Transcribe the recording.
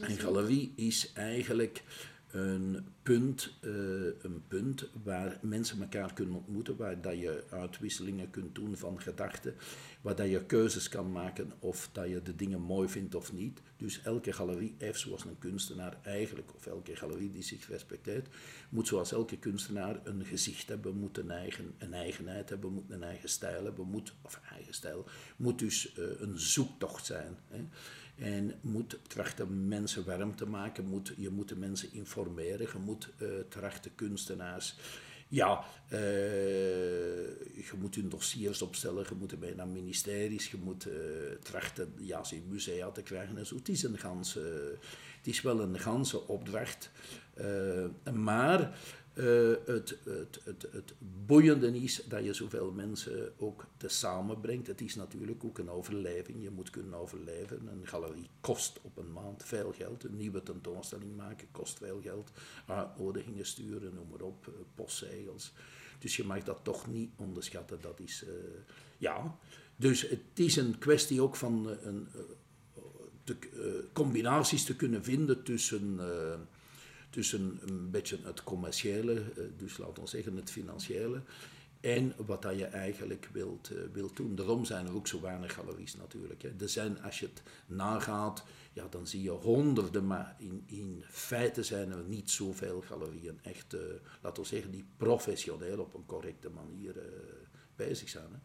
Een galerie is eigenlijk een punt, eh, een punt waar mensen elkaar kunnen ontmoeten, waar dat je uitwisselingen kunt doen van gedachten, waar dat je keuzes kan maken of dat je de dingen mooi vindt of niet. Dus elke galerie heeft zoals een kunstenaar eigenlijk, of elke galerie die zich respecteert, moet zoals elke kunstenaar een gezicht hebben, moet een, eigen, een eigenheid hebben, moet een eigen stijl hebben, moet, of eigen stijl, moet dus uh, een zoektocht zijn. Hè. En moet trachten mensen warm te maken, moet, je moet de mensen informeren, je moet uh, trachten kunstenaars. Ja, uh, je moet hun dossiers opstellen, je moet bij naar ministeries, je moet uh, trachten ja, ze in musea te krijgen en. Het is, een ganse, het is wel een ganse opdracht. maar uh, het, het, het, het boeiende is dat je zoveel mensen ook te samenbrengt. Het is natuurlijk ook een overleving. Je moet kunnen overleven. Een galerie kost op een maand veel geld. Een nieuwe tentoonstelling maken kost veel geld. Uitnodigingen sturen, noem maar op, postzegels. Dus je mag dat toch niet onderschatten. Dat is, uh, ja. Dus het is een kwestie ook van een, combinaties te kunnen vinden tussen tussen een beetje het commerciële, eh, dus laten we zeggen het financiële, en wat dat je eigenlijk wilt, uh, wilt doen. Daarom zijn er ook zo weinig galeries natuurlijk. Hè. Er zijn, als je het nagaat, ja, dan zie je honderden, maar in, in feite zijn er niet zoveel galerieën echt, uh, laten we zeggen, die professioneel op een correcte manier bezig zijn. Hè.